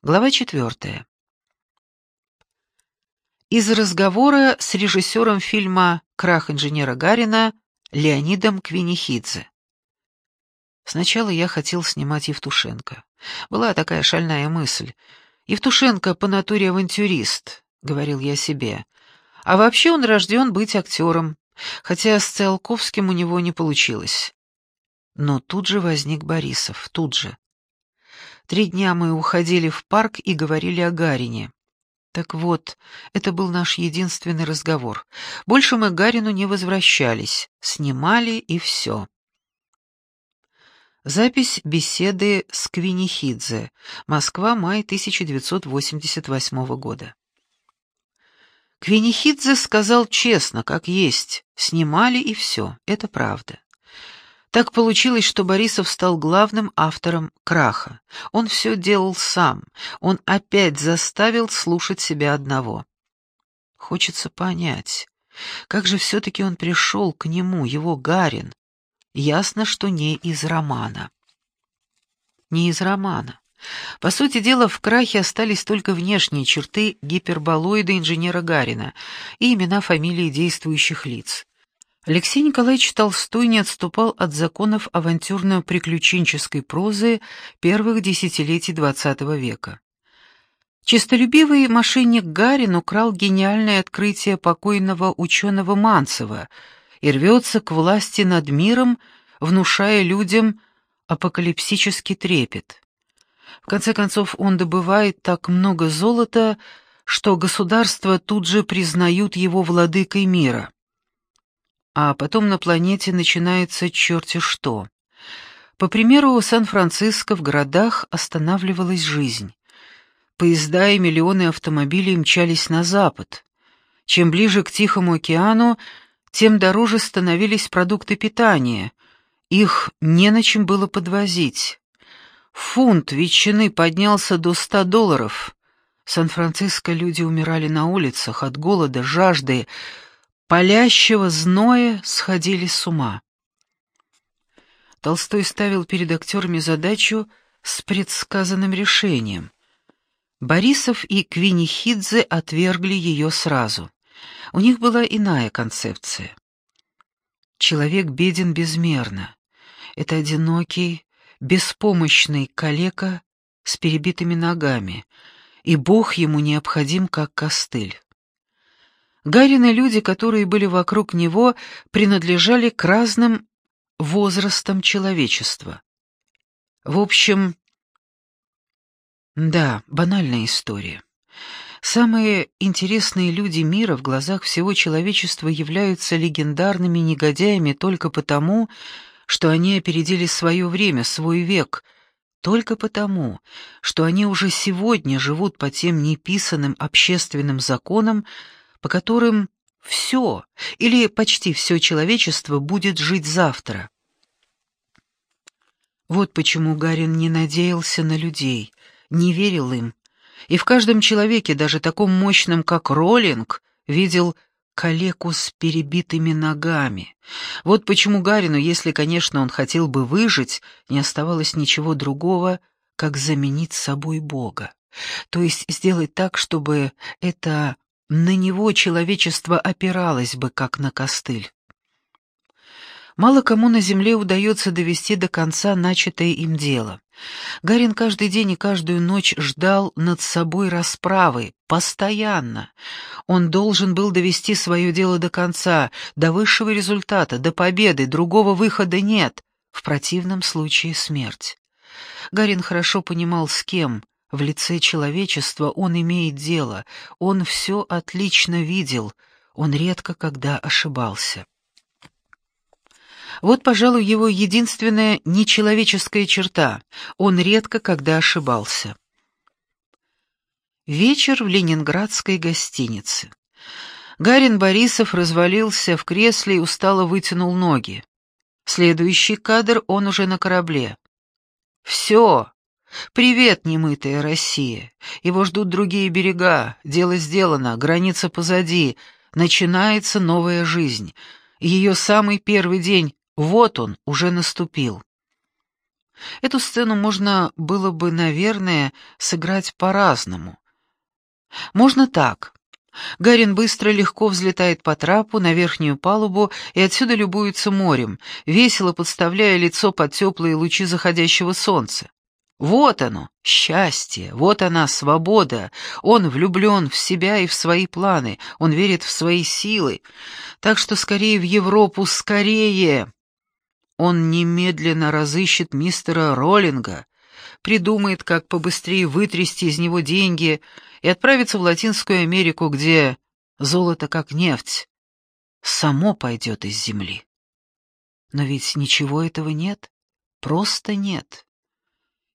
Глава четвертая. Из разговора с режиссером фильма «Крах инженера Гарина» Леонидом Квинихидзе. Сначала я хотел снимать Евтушенко. Была такая шальная мысль. Евтушенко по натуре авантюрист, говорил я себе. А вообще он рожден быть актером, хотя с Циолковским у него не получилось. Но тут же возник Борисов, тут же. Три дня мы уходили в парк и говорили о Гарине. Так вот, это был наш единственный разговор. Больше мы к Гарину не возвращались, снимали и все. Запись беседы с Квинихидзе. Москва, май 1988 года. Квинихидзе сказал честно, как есть. Снимали и все. Это правда. Так получилось, что Борисов стал главным автором «Краха». Он все делал сам, он опять заставил слушать себя одного. Хочется понять, как же все-таки он пришел к нему, его Гарин? Ясно, что не из романа. Не из романа. По сути дела, в крахе остались только внешние черты гиперболоида инженера Гарина и имена фамилии действующих лиц. Алексей Николаевич Толстой не отступал от законов авантюрно-приключенческой прозы первых десятилетий XX века. Чистолюбивый мошенник Гарин украл гениальное открытие покойного ученого Манцева и рвется к власти над миром, внушая людям апокалипсический трепет. В конце концов, он добывает так много золота, что государства тут же признают его владыкой мира а потом на планете начинается черти что. По примеру Сан-Франциско в городах останавливалась жизнь. Поезда и миллионы автомобилей мчались на запад. Чем ближе к Тихому океану, тем дороже становились продукты питания. Их не на чем было подвозить. Фунт ветчины поднялся до ста долларов. В Сан-Франциско люди умирали на улицах от голода, жажды, палящего зноя сходили с ума. Толстой ставил перед актерами задачу с предсказанным решением. Борисов и Квинихидзе отвергли ее сразу. У них была иная концепция. Человек беден безмерно. Это одинокий, беспомощный калека с перебитыми ногами, и Бог ему необходим как костыль. Гарины люди, которые были вокруг него, принадлежали к разным возрастам человечества. В общем, да, банальная история. Самые интересные люди мира в глазах всего человечества являются легендарными негодяями только потому, что они опередили свое время, свой век, только потому, что они уже сегодня живут по тем неписанным общественным законам, по которым все или почти все человечество будет жить завтра. Вот почему Гарин не надеялся на людей, не верил им, и в каждом человеке, даже таком мощном, как Роллинг, видел калеку с перебитыми ногами. Вот почему Гарину, если, конечно, он хотел бы выжить, не оставалось ничего другого, как заменить собой Бога. То есть сделать так, чтобы это на него человечество опиралось бы, как на костыль. Мало кому на земле удается довести до конца начатое им дело. Гарин каждый день и каждую ночь ждал над собой расправы, постоянно. Он должен был довести свое дело до конца, до высшего результата, до победы, другого выхода нет, в противном случае смерть. Гарин хорошо понимал, с кем, в лице человечества он имеет дело, он все отлично видел, он редко когда ошибался. Вот, пожалуй, его единственная нечеловеческая черта — он редко когда ошибался. Вечер в ленинградской гостинице. Гарин Борисов развалился в кресле и устало вытянул ноги. Следующий кадр он уже на корабле. «Все, «Привет, немытая Россия! Его ждут другие берега, дело сделано, граница позади, начинается новая жизнь. Ее самый первый день, вот он, уже наступил». Эту сцену можно было бы, наверное, сыграть по-разному. Можно так. Гарин быстро легко взлетает по трапу на верхнюю палубу и отсюда любуется морем, весело подставляя лицо под теплые лучи заходящего солнца. Вот оно, счастье, вот она, свобода. Он влюблен в себя и в свои планы, он верит в свои силы. Так что скорее в Европу, скорее! Он немедленно разыщет мистера Роллинга, придумает, как побыстрее вытрясти из него деньги и отправится в Латинскую Америку, где золото как нефть само пойдет из земли. Но ведь ничего этого нет, просто нет.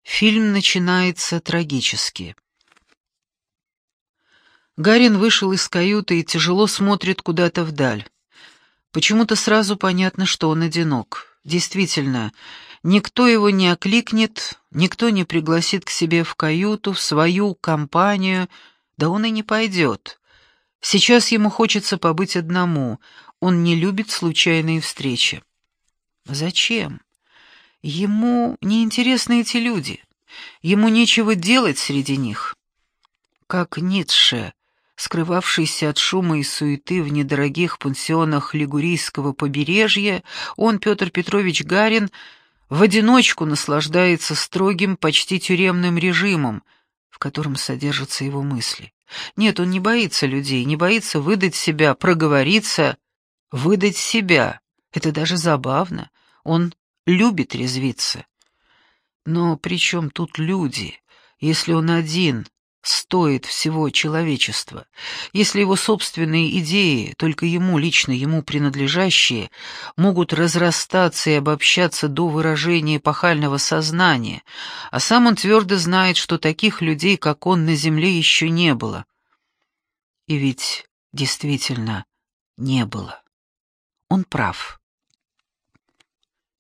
Фильм начинается трагически. Гарин вышел из каюты и тяжело смотрит куда-то вдаль. Почему-то сразу понятно, что он одинок. Действительно, никто его не окликнет, никто не пригласит к себе в каюту, в свою компанию, да он и не пойдет. Сейчас ему хочется побыть одному, он не любит случайные встречи. Зачем? Ему неинтересны эти люди. Ему нечего делать среди них. Как Ницше, скрывавшийся от шума и суеты в недорогих пансионах Лигурийского побережья, он, Петр Петрович Гарин, в одиночку наслаждается строгим, почти тюремным режимом, в котором содержатся его мысли. Нет, он не боится людей, не боится выдать себя, проговориться, выдать себя. Это даже забавно. Он любит резвиться. Но при чем тут люди, если он один стоит всего человечества, если его собственные идеи, только ему, лично ему принадлежащие, могут разрастаться и обобщаться до выражения пахального сознания, а сам он твердо знает, что таких людей, как он, на земле еще не было. И ведь действительно не было. Он прав.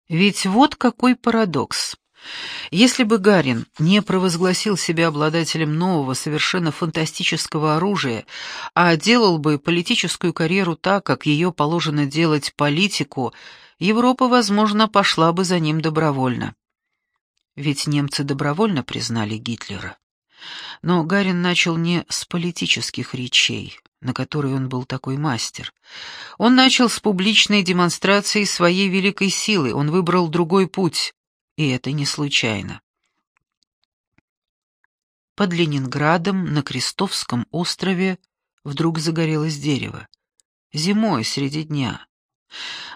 Ведь вот какой парадокс. Если бы Гарин не провозгласил себя обладателем нового, совершенно фантастического оружия, а делал бы политическую карьеру так, как ее положено делать политику, Европа, возможно, пошла бы за ним добровольно. Ведь немцы добровольно признали Гитлера. Но Гарин начал не с политических речей, на которые он был такой мастер. Он начал с публичной демонстрации своей великой силы, он выбрал другой путь, и это не случайно. Под Ленинградом на Крестовском острове вдруг загорелось дерево. Зимой, среди дня.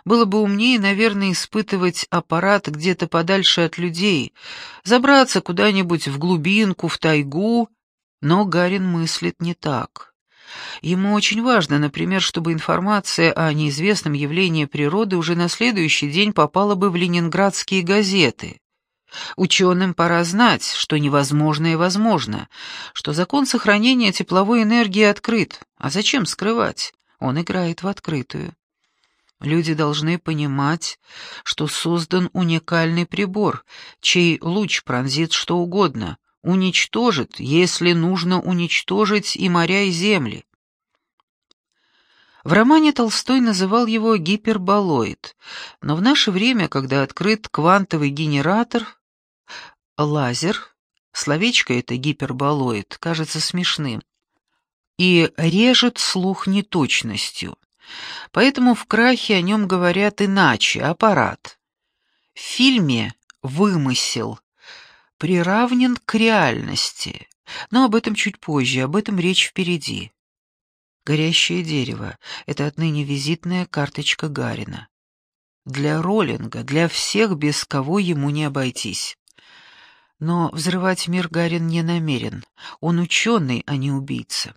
Было бы умнее, наверное, испытывать аппарат где-то подальше от людей, забраться куда-нибудь в глубинку, в тайгу, но Гарин мыслит не так. Ему очень важно, например, чтобы информация о неизвестном явлении природы уже на следующий день попала бы в ленинградские газеты. Ученым пора знать, что невозможное возможно, что закон сохранения тепловой энергии открыт. А зачем скрывать? Он играет в открытую. Люди должны понимать, что создан уникальный прибор, чей луч пронзит что угодно, уничтожит, если нужно уничтожить и моря, и земли. В романе Толстой называл его гиперболоид, но в наше время, когда открыт квантовый генератор, лазер, словечко это гиперболоид, кажется смешным, и режет слух неточностью. Поэтому в крахе о нем говорят иначе, аппарат. В фильме «Вымысел» приравнен к реальности, но об этом чуть позже, об этом речь впереди. Горящее дерево — это отныне визитная карточка Гарина. Для Роллинга, для всех, без кого ему не обойтись. Но взрывать мир Гарин не намерен. Он ученый, а не убийца.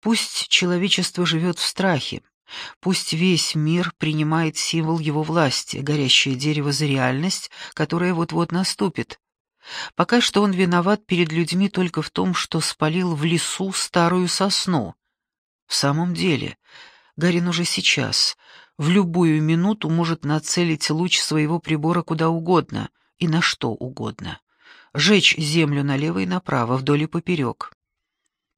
Пусть человечество живет в страхе, Пусть весь мир принимает символ его власти, горящее дерево за реальность, которая вот-вот наступит. Пока что он виноват перед людьми только в том, что спалил в лесу старую сосну. В самом деле, Гарин уже сейчас, в любую минуту может нацелить луч своего прибора куда угодно и на что угодно. Жечь землю налево и направо, вдоль и поперек.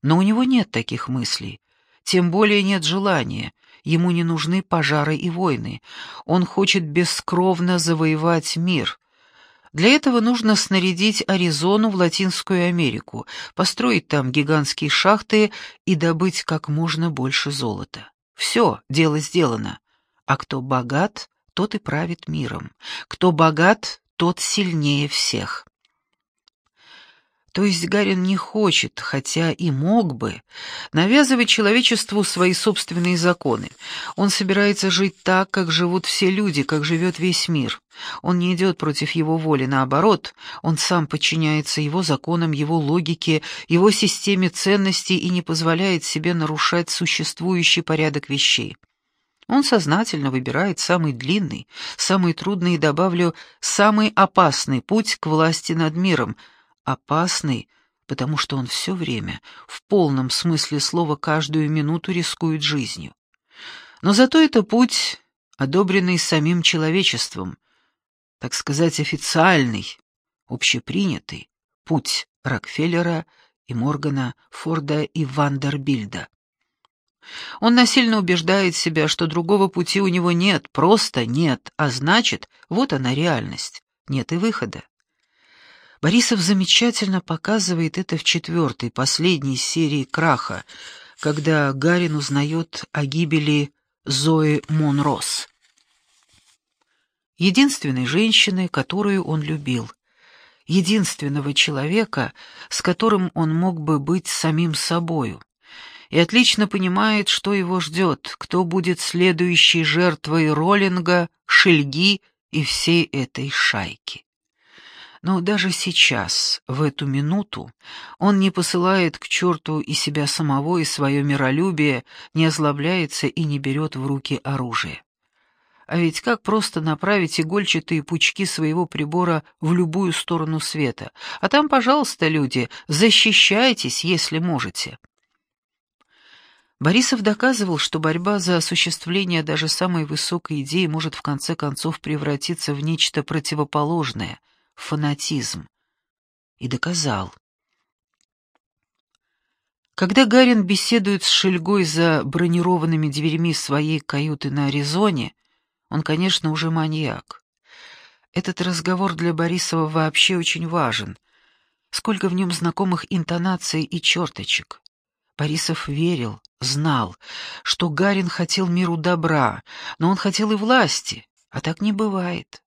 Но у него нет таких мыслей, тем более нет желания, Ему не нужны пожары и войны. Он хочет бескровно завоевать мир. Для этого нужно снарядить Аризону в Латинскую Америку, построить там гигантские шахты и добыть как можно больше золота. Все, дело сделано. А кто богат, тот и правит миром. Кто богат, тот сильнее всех. То есть Гарин не хочет, хотя и мог бы, навязывать человечеству свои собственные законы. Он собирается жить так, как живут все люди, как живет весь мир. Он не идет против его воли, наоборот, он сам подчиняется его законам, его логике, его системе ценностей и не позволяет себе нарушать существующий порядок вещей. Он сознательно выбирает самый длинный, самый трудный и, добавлю, самый опасный путь к власти над миром — опасный, потому что он все время, в полном смысле слова, каждую минуту рискует жизнью. Но зато это путь, одобренный самим человечеством, так сказать, официальный, общепринятый путь Рокфеллера и Моргана, Форда и Вандербильда. Он насильно убеждает себя, что другого пути у него нет, просто нет, а значит, вот она реальность, нет и выхода. Борисов замечательно показывает это в четвертой, последней серии «Краха», когда Гарин узнает о гибели Зои Монрос. Единственной женщины, которую он любил. Единственного человека, с которым он мог бы быть самим собою. И отлично понимает, что его ждет, кто будет следующей жертвой Роллинга, Шельги и всей этой шайки. Но даже сейчас, в эту минуту, он не посылает к черту и себя самого, и свое миролюбие, не озлобляется и не берет в руки оружие. А ведь как просто направить игольчатые пучки своего прибора в любую сторону света. А там, пожалуйста, люди, защищайтесь, если можете. Борисов доказывал, что борьба за осуществление даже самой высокой идеи может в конце концов превратиться в нечто противоположное — фанатизм. И доказал. Когда Гарин беседует с Шельгой за бронированными дверями своей каюты на Аризоне, он, конечно, уже маньяк. Этот разговор для Борисова вообще очень важен. Сколько в нем знакомых интонаций и черточек. Борисов верил, знал, что Гарин хотел миру добра, но он хотел и власти, а так не бывает.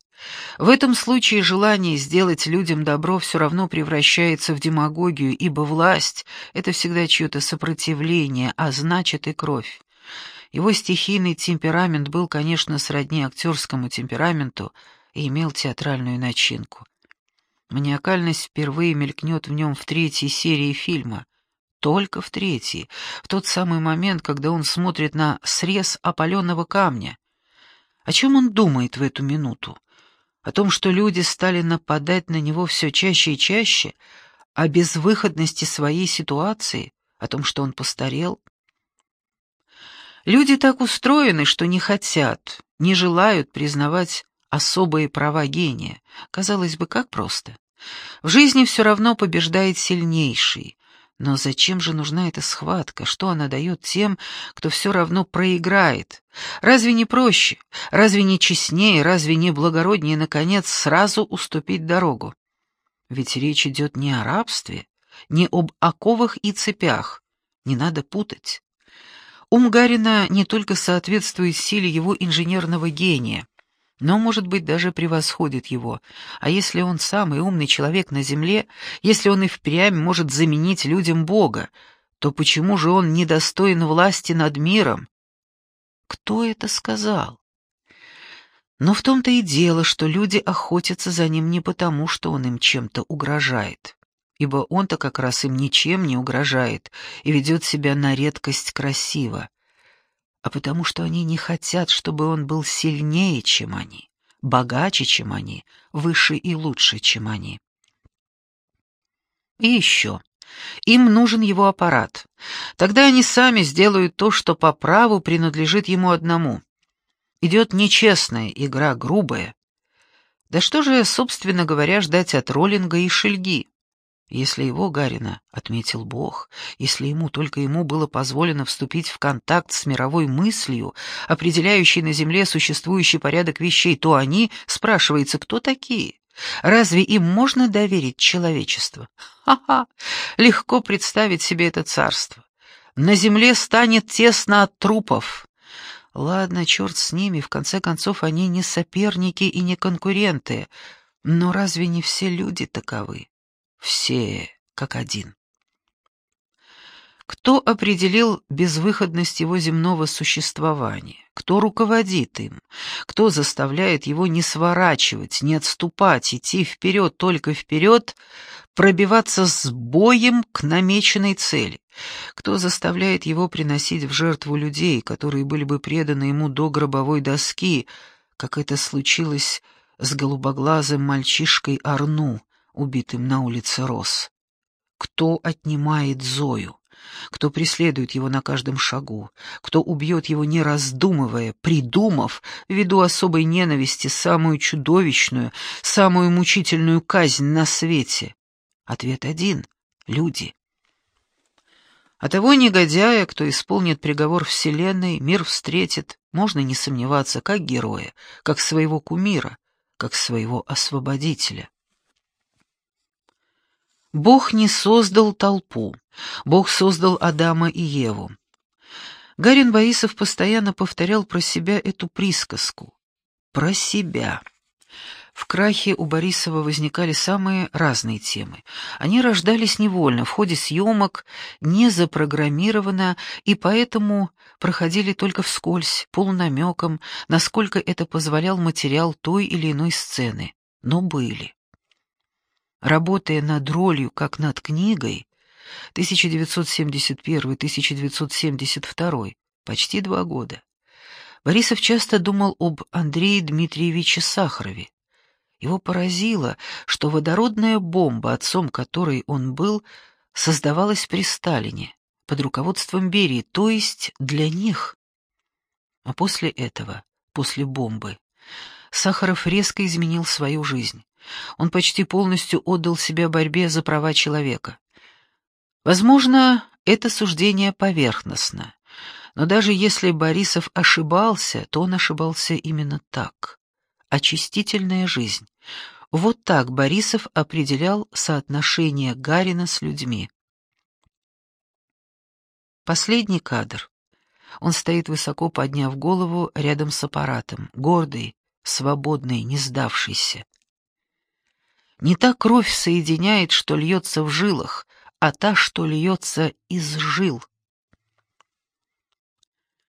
В этом случае желание сделать людям добро все равно превращается в демагогию, ибо власть — это всегда чье-то сопротивление, а значит и кровь. Его стихийный темперамент был, конечно, сродни актерскому темпераменту и имел театральную начинку. Маниакальность впервые мелькнет в нем в третьей серии фильма. Только в третьей, в тот самый момент, когда он смотрит на срез опаленного камня. О чем он думает в эту минуту? О том, что люди стали нападать на него все чаще и чаще, о безвыходности своей ситуации, о том, что он постарел. Люди так устроены, что не хотят, не желают признавать особые права гения. Казалось бы, как просто. В жизни все равно побеждает сильнейший, но зачем же нужна эта схватка? Что она дает тем, кто все равно проиграет? Разве не проще, разве не честнее, разве не благороднее, наконец, сразу уступить дорогу? Ведь речь идет не о рабстве, не об оковах и цепях. Не надо путать. Ум Гарина не только соответствует силе его инженерного гения, но, может быть, даже превосходит его. А если он самый умный человек на земле, если он и впрямь может заменить людям Бога, то почему же он недостоин власти над миром? Кто это сказал? Но в том-то и дело, что люди охотятся за ним не потому, что он им чем-то угрожает, ибо он-то как раз им ничем не угрожает и ведет себя на редкость красиво а потому что они не хотят, чтобы он был сильнее, чем они, богаче, чем они, выше и лучше, чем они. И еще. Им нужен его аппарат. Тогда они сами сделают то, что по праву принадлежит ему одному. Идет нечестная игра, грубая. Да что же, собственно говоря, ждать от Роллинга и Шельги? Если его, Гарина, отметил Бог, если ему, только ему было позволено вступить в контакт с мировой мыслью, определяющей на Земле существующий порядок вещей, то они, спрашивается, кто такие? Разве им можно доверить человечество? Ха-ха! Легко представить себе это царство. На земле станет тесно от трупов. Ладно, черт с ними, в конце концов, они не соперники и не конкуренты. Но разве не все люди таковы? Все как один. Кто определил безвыходность его земного существования? Кто руководит им? Кто заставляет его не сворачивать, не отступать, идти вперед, только вперед, пробиваться с боем к намеченной цели? Кто заставляет его приносить в жертву людей, которые были бы преданы ему до гробовой доски, как это случилось с голубоглазым мальчишкой Арну, убитым на улице Рос? Кто отнимает Зою? кто преследует его на каждом шагу, кто убьет его не раздумывая, придумав, ввиду особой ненависти, самую чудовищную, самую мучительную казнь на свете? Ответ один — люди. А того негодяя, кто исполнит приговор Вселенной, мир встретит, можно не сомневаться, как героя, как своего кумира, как своего освободителя. Бог не создал толпу, Бог создал Адама и Еву. Гарин Борисов постоянно повторял про себя эту присказку. Про себя. В крахе у Борисова возникали самые разные темы. Они рождались невольно, в ходе съемок, не запрограммированно, и поэтому проходили только вскользь, полунамеком, насколько это позволял материал той или иной сцены. Но были. Работая над ролью, как над книгой, 1971-1972, почти два года, Борисов часто думал об Андрее Дмитриевиче Сахарове. Его поразило, что водородная бомба, отцом которой он был, создавалась при Сталине, под руководством Берии, то есть для них. А после этого, после бомбы, Сахаров резко изменил свою жизнь. Он почти полностью отдал себя борьбе за права человека. Возможно, это суждение поверхностно, но даже если Борисов ошибался, то он ошибался именно так. Очистительная жизнь. Вот так Борисов определял соотношение Гарина с людьми. Последний кадр. Он стоит высоко, подняв голову рядом с аппаратом, гордый, свободный, не сдавшийся. Не та кровь соединяет, что льется в жилах, а та, что льется из жил.